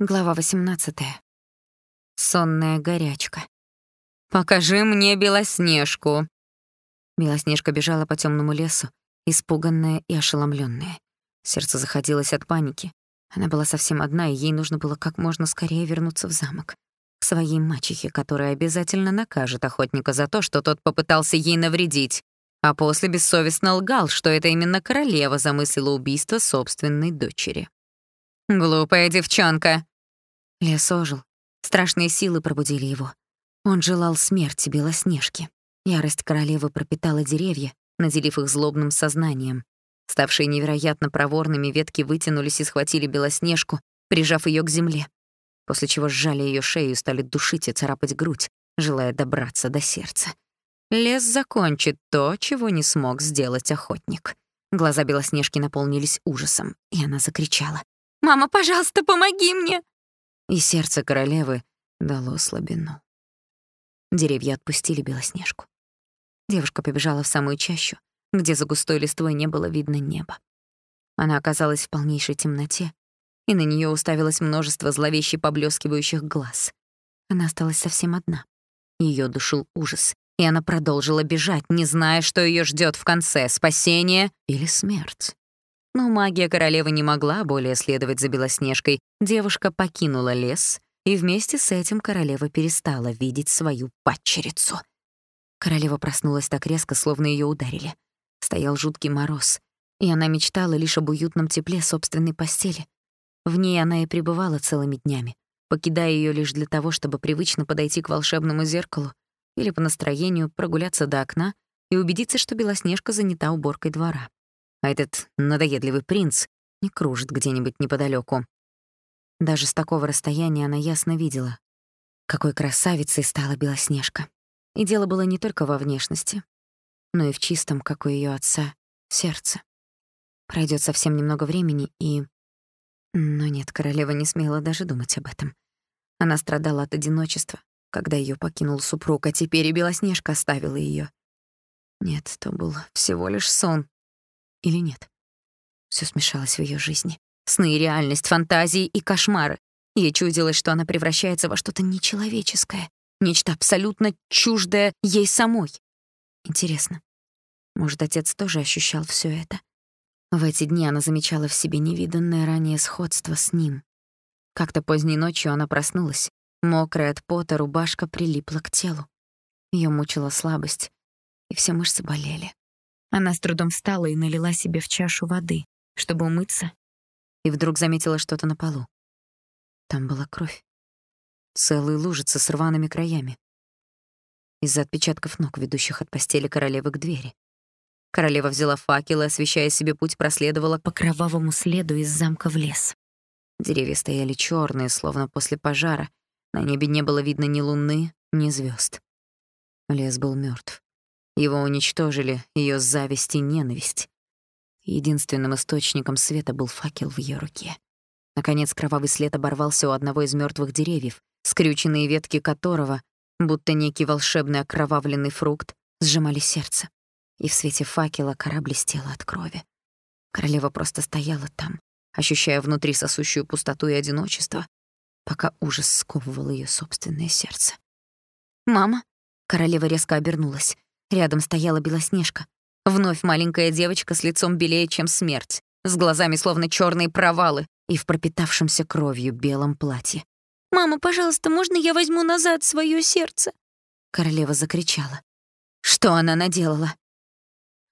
Глава 18. Сонная горячка. «Покажи мне Белоснежку!» Белоснежка бежала по темному лесу, испуганная и ошеломленная. Сердце заходилось от паники. Она была совсем одна, и ей нужно было как можно скорее вернуться в замок. К своей мачехе, которая обязательно накажет охотника за то, что тот попытался ей навредить, а после бессовестно лгал, что это именно королева замыслила убийство собственной дочери. «Глупая девчонка!» Лес ожил. Страшные силы пробудили его. Он желал смерти Белоснежки. Ярость королевы пропитала деревья, наделив их злобным сознанием. Ставшие невероятно проворными, ветки вытянулись и схватили Белоснежку, прижав ее к земле, после чего сжали ее шею и стали душить и царапать грудь, желая добраться до сердца. Лес закончит то, чего не смог сделать охотник. Глаза Белоснежки наполнились ужасом, и она закричала. Мама, пожалуйста, помоги мне!» И сердце королевы дало слабину. Деревья отпустили Белоснежку. Девушка побежала в самую чащу, где за густой листвой не было видно неба. Она оказалась в полнейшей темноте, и на нее уставилось множество зловеще поблескивающих глаз. Она осталась совсем одна. Ее душил ужас, и она продолжила бежать, не зная, что ее ждет в конце — спасение или смерть. Но магия королевы не могла более следовать за Белоснежкой. Девушка покинула лес, и вместе с этим королева перестала видеть свою падчерицу. Королева проснулась так резко, словно ее ударили. Стоял жуткий мороз, и она мечтала лишь об уютном тепле собственной постели. В ней она и пребывала целыми днями, покидая ее лишь для того, чтобы привычно подойти к волшебному зеркалу или по настроению прогуляться до окна и убедиться, что Белоснежка занята уборкой двора а этот надоедливый принц не кружит где-нибудь неподалеку. Даже с такого расстояния она ясно видела, какой красавицей стала Белоснежка. И дело было не только во внешности, но и в чистом, как у ее отца, сердце. Пройдет совсем немного времени, и... Но нет, королева не смела даже думать об этом. Она страдала от одиночества, когда ее покинул супруг, а теперь и Белоснежка оставила ее. Нет, то был всего лишь сон, или нет. Все смешалось в ее жизни. Сны, реальность, фантазии и кошмары. Ей чудилось, что она превращается во что-то нечеловеческое, нечто абсолютно чуждое ей самой. Интересно, может, отец тоже ощущал все это? В эти дни она замечала в себе невиданное ранее сходство с ним. Как-то поздней ночью она проснулась. Мокрая от пота рубашка прилипла к телу. Ее мучила слабость, и все мышцы болели. Она с трудом встала и налила себе в чашу воды, чтобы умыться, и вдруг заметила что-то на полу. Там была кровь. Целые лужицы с рваными краями. Из-за отпечатков ног, ведущих от постели королевы к двери. Королева взяла факел и, освещая себе путь, проследовала по кровавому следу из замка в лес. Деревья стояли черные, словно после пожара. На небе не было видно ни луны, ни звезд. Лес был мертв. Его уничтожили ее зависть и ненависть. Единственным источником света был факел в ее руке. Наконец кровавый след оборвался у одного из мертвых деревьев, скрюченные ветки которого, будто некий волшебный окровавленный фрукт, сжимали сердце. И в свете факела кора блестела от крови. Королева просто стояла там, ощущая внутри сосущую пустоту и одиночество, пока ужас сковывал ее собственное сердце. «Мама?» — королева резко обернулась. Рядом стояла Белоснежка. Вновь маленькая девочка с лицом белее, чем смерть, с глазами словно черные провалы и в пропитавшемся кровью белом платье. «Мама, пожалуйста, можно я возьму назад свое сердце?» Королева закричала. Что она наделала?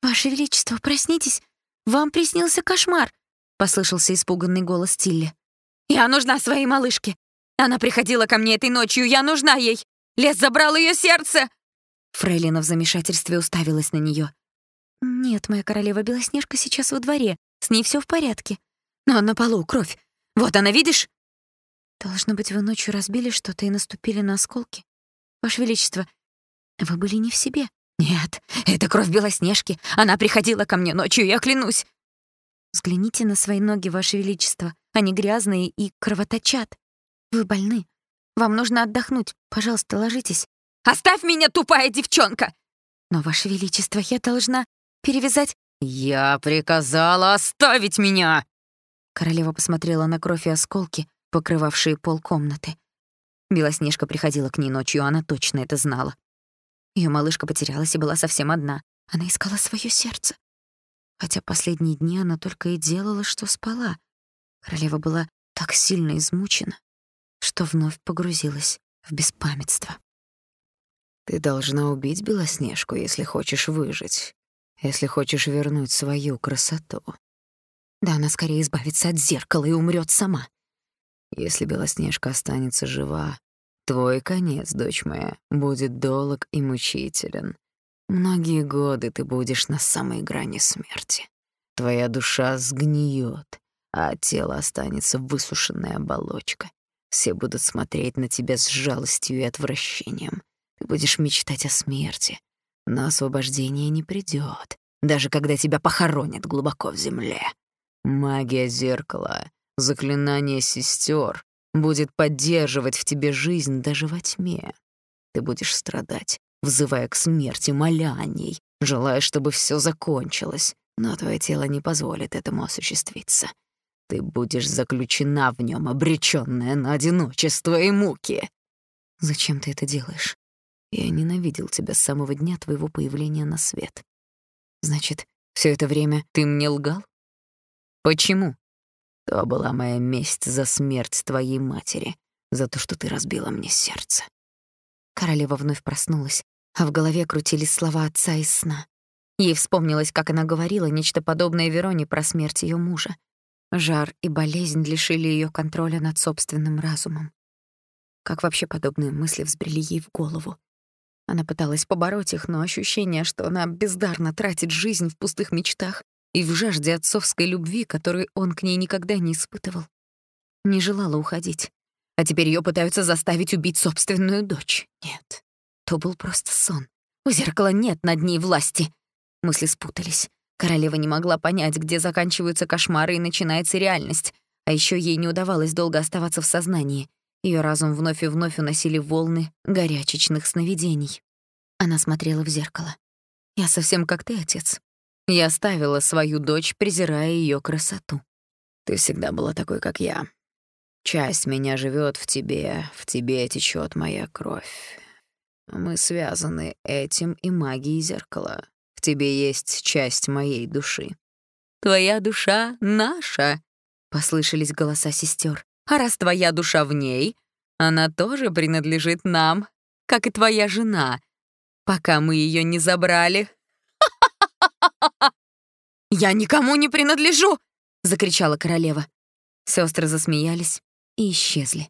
«Ваше Величество, проснитесь, вам приснился кошмар», — послышался испуганный голос Тилли. «Я нужна своей малышке. Она приходила ко мне этой ночью, я нужна ей. Лес забрал ее сердце!» Фрейлина в замешательстве уставилась на нее. «Нет, моя королева Белоснежка сейчас во дворе. С ней все в порядке. Но на полу кровь. Вот она, видишь?» «Должно быть, вы ночью разбили что-то и наступили на осколки. Ваше Величество, вы были не в себе». «Нет, это кровь Белоснежки. Она приходила ко мне ночью, я клянусь». «Взгляните на свои ноги, Ваше Величество. Они грязные и кровоточат. Вы больны. Вам нужно отдохнуть. Пожалуйста, ложитесь». Оставь меня, тупая девчонка!» «Но, Ваше Величество, я должна перевязать...» «Я приказала оставить меня!» Королева посмотрела на кровь и осколки, покрывавшие пол комнаты. Белоснежка приходила к ней ночью, она точно это знала. Ее малышка потерялась и была совсем одна. Она искала свое сердце. Хотя последние дни она только и делала, что спала. Королева была так сильно измучена, что вновь погрузилась в беспамятство. Ты должна убить Белоснежку, если хочешь выжить, если хочешь вернуть свою красоту. Да она скорее избавится от зеркала и умрет сама. Если Белоснежка останется жива, твой конец, дочь моя, будет долг и мучителен. Многие годы ты будешь на самой грани смерти. Твоя душа сгниет, а тело останется высушенная оболочка. Все будут смотреть на тебя с жалостью и отвращением. Будешь мечтать о смерти, но освобождение не придет, даже когда тебя похоронят глубоко в земле. Магия зеркала, заклинание сестер будет поддерживать в тебе жизнь даже во тьме. Ты будешь страдать, взывая к смерти, моля о ней, желая, чтобы все закончилось, но твое тело не позволит этому осуществиться. Ты будешь заключена в нем, обречённая на одиночество и муки. Зачем ты это делаешь? Я ненавидел тебя с самого дня твоего появления на свет. Значит, все это время ты мне лгал? Почему? То была моя месть за смерть твоей матери, за то, что ты разбила мне сердце. Королева вновь проснулась, а в голове крутились слова отца из сна. Ей вспомнилось, как она говорила нечто подобное Вероне про смерть ее мужа. Жар и болезнь лишили ее контроля над собственным разумом. Как вообще подобные мысли взбрели ей в голову? Она пыталась побороть их, но ощущение, что она бездарно тратит жизнь в пустых мечтах и в жажде отцовской любви, которую он к ней никогда не испытывал, не желала уходить. А теперь ее пытаются заставить убить собственную дочь. Нет, то был просто сон. У зеркала нет над ней власти. Мысли спутались. Королева не могла понять, где заканчиваются кошмары и начинается реальность. А еще ей не удавалось долго оставаться в сознании. Ее разум вновь и вновь уносили волны горячечных сновидений. Она смотрела в зеркало. «Я совсем как ты, отец. Я оставила свою дочь, презирая ее красоту. Ты всегда была такой, как я. Часть меня живет в тебе, в тебе течет моя кровь. Мы связаны этим и магией зеркала. В тебе есть часть моей души. Твоя душа наша, послышались голоса сестер. А раз твоя душа в ней, она тоже принадлежит нам, как и твоя жена, пока мы ее не забрали. «Я никому не принадлежу!» — закричала королева. Сестры засмеялись и исчезли.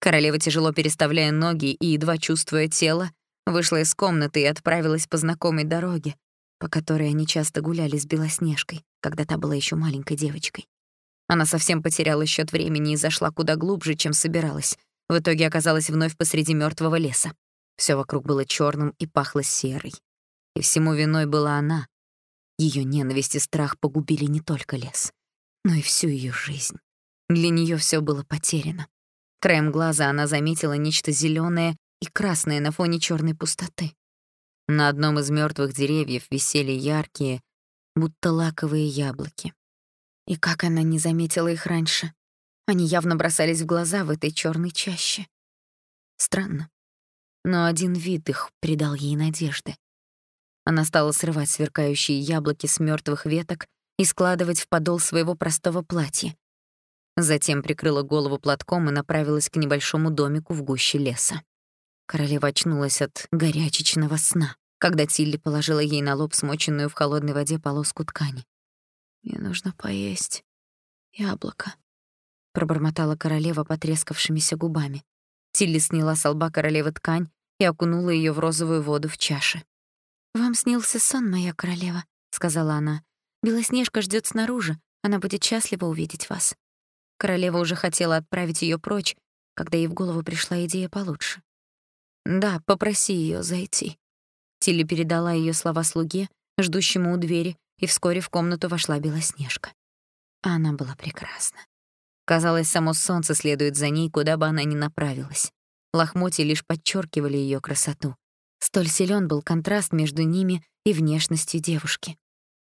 Королева, тяжело переставляя ноги и едва чувствуя тело, вышла из комнаты и отправилась по знакомой дороге, по которой они часто гуляли с Белоснежкой, когда та была еще маленькой девочкой. Она совсем потеряла счет времени и зашла куда глубже, чем собиралась. В итоге оказалась вновь посреди мертвого леса. Все вокруг было черным и пахло серой. И всему виной была она. Ее ненависть и страх погубили не только лес, но и всю ее жизнь. Для нее все было потеряно. Краем глаза она заметила нечто зеленое и красное на фоне черной пустоты. На одном из мертвых деревьев висели яркие, будто лаковые яблоки. И как она не заметила их раньше? Они явно бросались в глаза в этой черной чаще. Странно. Но один вид их придал ей надежды. Она стала срывать сверкающие яблоки с мертвых веток и складывать в подол своего простого платья. Затем прикрыла голову платком и направилась к небольшому домику в гуще леса. Королева очнулась от горячечного сна, когда Тилли положила ей на лоб смоченную в холодной воде полоску ткани. Мне нужно поесть яблоко, пробормотала королева потрескавшимися губами. Тилли сняла с лба королевы ткань и окунула ее в розовую воду в чаше. «Вам снился сон, моя королева», — сказала она. «Белоснежка ждет снаружи, она будет счастлива увидеть вас». Королева уже хотела отправить ее прочь, когда ей в голову пришла идея получше. «Да, попроси ее зайти». Тилли передала ее слова слуге, ждущему у двери, и вскоре в комнату вошла Белоснежка. Она была прекрасна. Казалось, само солнце следует за ней, куда бы она ни направилась. Лохмотья лишь подчеркивали ее красоту. Столь силен был контраст между ними и внешностью девушки.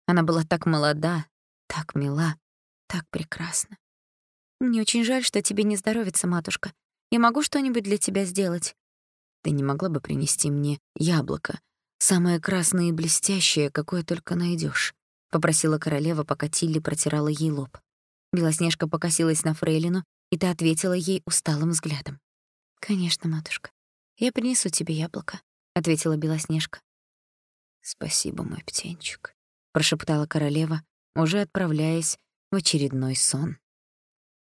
Она была так молода, так мила, так прекрасна. «Мне очень жаль, что тебе не здоровится, матушка. Я могу что-нибудь для тебя сделать?» «Ты не могла бы принести мне яблоко, самое красное и блестящее, какое только найдешь, попросила королева, пока Тилли протирала ей лоб. Белоснежка покосилась на фрейлину, и та ответила ей усталым взглядом. «Конечно, матушка. Я принесу тебе яблоко», — ответила Белоснежка. «Спасибо, мой птенчик», — прошептала королева, уже отправляясь в очередной сон.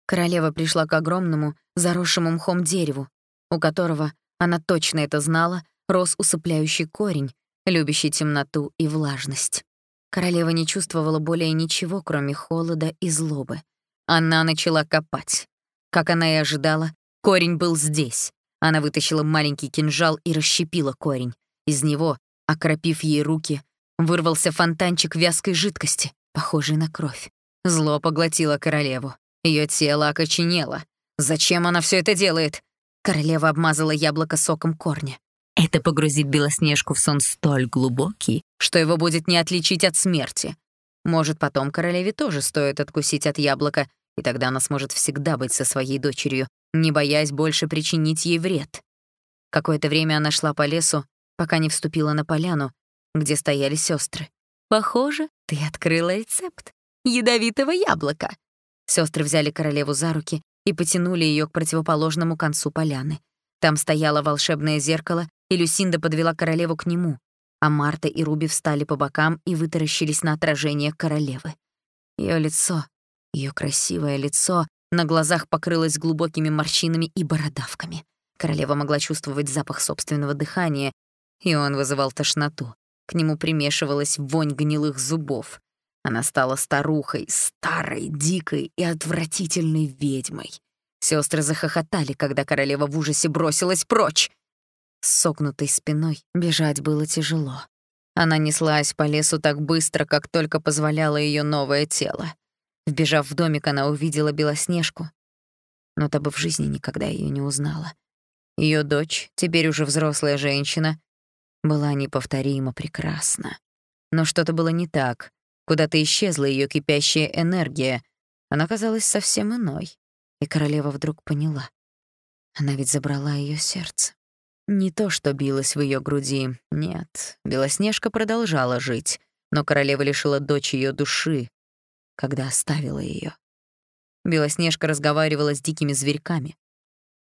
Королева пришла к огромному, заросшему мхом дереву, у которого, она точно это знала, рос усыпляющий корень, любящий темноту и влажность. Королева не чувствовала более ничего, кроме холода и злобы. Она начала копать. Как она и ожидала, корень был здесь. Она вытащила маленький кинжал и расщепила корень. Из него, окропив ей руки, вырвался фонтанчик вязкой жидкости, похожий на кровь. Зло поглотило королеву. Ее тело окоченело. Зачем она все это делает? Королева обмазала яблоко соком корня. Это погрузит Белоснежку в сон столь глубокий, что его будет не отличить от смерти. Может, потом королеве тоже стоит откусить от яблока, и тогда она сможет всегда быть со своей дочерью, не боясь больше причинить ей вред. Какое-то время она шла по лесу, пока не вступила на поляну, где стояли сестры. «Похоже, ты открыла рецепт ядовитого яблока», Сестры взяли королеву за руки и потянули ее к противоположному концу поляны. Там стояло волшебное зеркало, и Люсинда подвела королеву к нему, а Марта и Руби встали по бокам и вытаращились на отражение королевы. Ее лицо, ее красивое лицо, на глазах покрылось глубокими морщинами и бородавками. Королева могла чувствовать запах собственного дыхания, и он вызывал тошноту. К нему примешивалась вонь гнилых зубов. Она стала старухой, старой, дикой и отвратительной ведьмой. Сестры захохотали, когда королева в ужасе бросилась прочь. С согнутой спиной бежать было тяжело. Она неслась по лесу так быстро, как только позволяло ее новое тело. Вбежав в домик, она увидела Белоснежку, но та бы в жизни никогда ее не узнала. Ее дочь, теперь уже взрослая женщина, была неповторимо прекрасна. Но что-то было не так. Куда-то исчезла ее кипящая энергия. Она казалась совсем иной. И королева вдруг поняла. Она ведь забрала ее сердце. Не то, что билось в ее груди. Нет, Белоснежка продолжала жить, но королева лишила дочь ее души, когда оставила ее. Белоснежка разговаривала с дикими зверьками.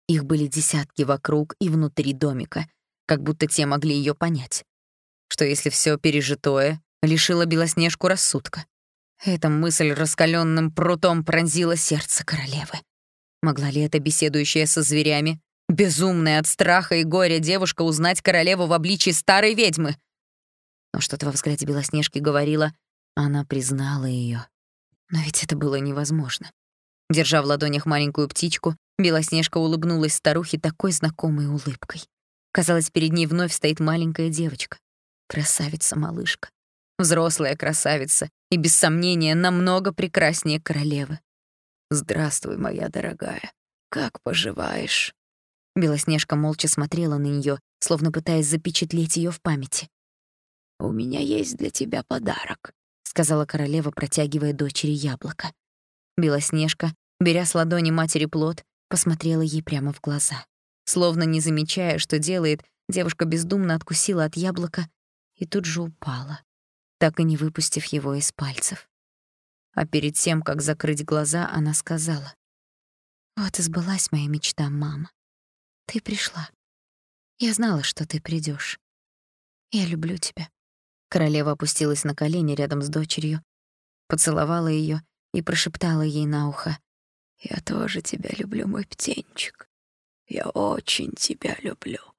Их были десятки вокруг и внутри домика, как будто те могли ее понять. Что если все пережитое лишила Белоснежку рассудка. Эта мысль раскаленным прутом пронзила сердце королевы. Могла ли эта беседующая со зверями, безумная от страха и горя девушка узнать королеву в обличии старой ведьмы? Но что-то во взгляде Белоснежки говорило, она признала ее. Но ведь это было невозможно. Держа в ладонях маленькую птичку, Белоснежка улыбнулась старухе такой знакомой улыбкой. Казалось, перед ней вновь стоит маленькая девочка. Красавица-малышка взрослая красавица и, без сомнения, намного прекраснее королевы. «Здравствуй, моя дорогая. Как поживаешь?» Белоснежка молча смотрела на нее, словно пытаясь запечатлеть ее в памяти. «У меня есть для тебя подарок», — сказала королева, протягивая дочери яблоко. Белоснежка, беря с ладони матери плод, посмотрела ей прямо в глаза. Словно не замечая, что делает, девушка бездумно откусила от яблока и тут же упала так и не выпустив его из пальцев. А перед тем, как закрыть глаза, она сказала. «Вот и сбылась моя мечта, мама. Ты пришла. Я знала, что ты придешь. Я люблю тебя». Королева опустилась на колени рядом с дочерью, поцеловала ее и прошептала ей на ухо. «Я тоже тебя люблю, мой птенчик. Я очень тебя люблю».